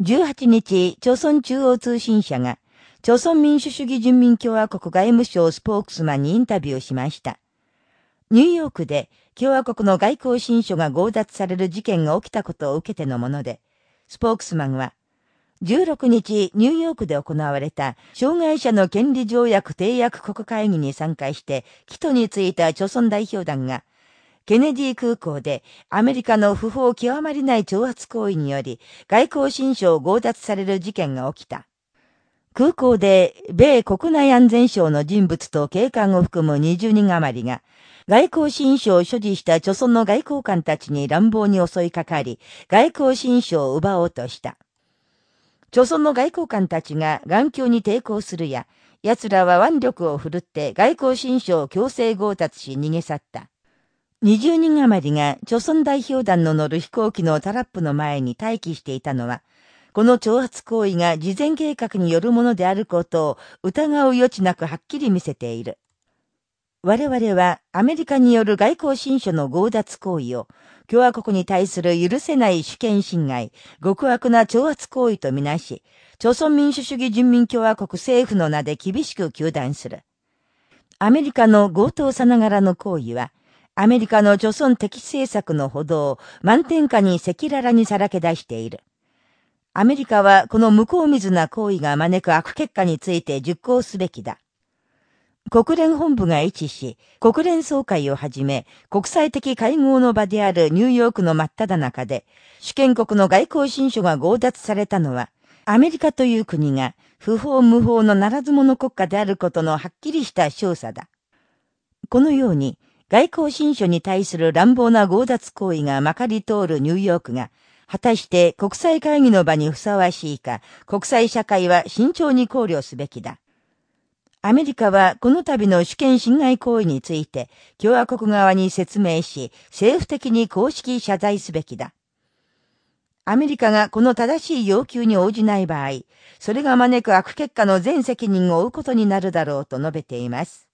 18日、朝鮮中央通信社が、朝鮮民主主義人民共和国外務省スポークスマンにインタビューしました。ニューヨークで共和国の外交新書が強奪される事件が起きたことを受けてのもので、スポークスマンは、16日、ニューヨークで行われた、障害者の権利条約締約国会議に参加して、帰途に着いた朝鮮代表団が、ケネディ空港でアメリカの不法極まりない挑発行為により外交新書を強奪される事件が起きた。空港で米国内安全省の人物と警官を含む20人余りが外交新書を所持した著村の外交官たちに乱暴に襲いかかり、外交新書を奪おうとした。著村の外交官たちが眼球に抵抗するや、奴らは腕力を振るって外交新書を強制強奪し逃げ去った。20人余りが、朝鮮代表団の乗る飛行機のタラップの前に待機していたのは、この挑発行為が事前計画によるものであることを疑う余地なくはっきり見せている。我々はアメリカによる外交新書の強奪行為を共和国に対する許せない主権侵害、極悪な挑発行為とみなし、朝鮮民主主義人民共和国政府の名で厳しく糾弾する。アメリカの強盗さながらの行為は、アメリカの貯村敵政策のほどを満点下に赤裸々にさらけ出している。アメリカはこの無効水な行為が招く悪結果について実行すべきだ。国連本部が一致し、国連総会をはじめ、国際的会合の場であるニューヨークの真っ只中で、主権国の外交新書が強奪されたのは、アメリカという国が不法無法のならず者国家であることのはっきりした証左だ。このように、外交新書に対する乱暴な強奪行為がまかり通るニューヨークが、果たして国際会議の場にふさわしいか、国際社会は慎重に考慮すべきだ。アメリカはこの度の主権侵害行為について共和国側に説明し、政府的に公式謝罪すべきだ。アメリカがこの正しい要求に応じない場合、それが招く悪結果の全責任を負うことになるだろうと述べています。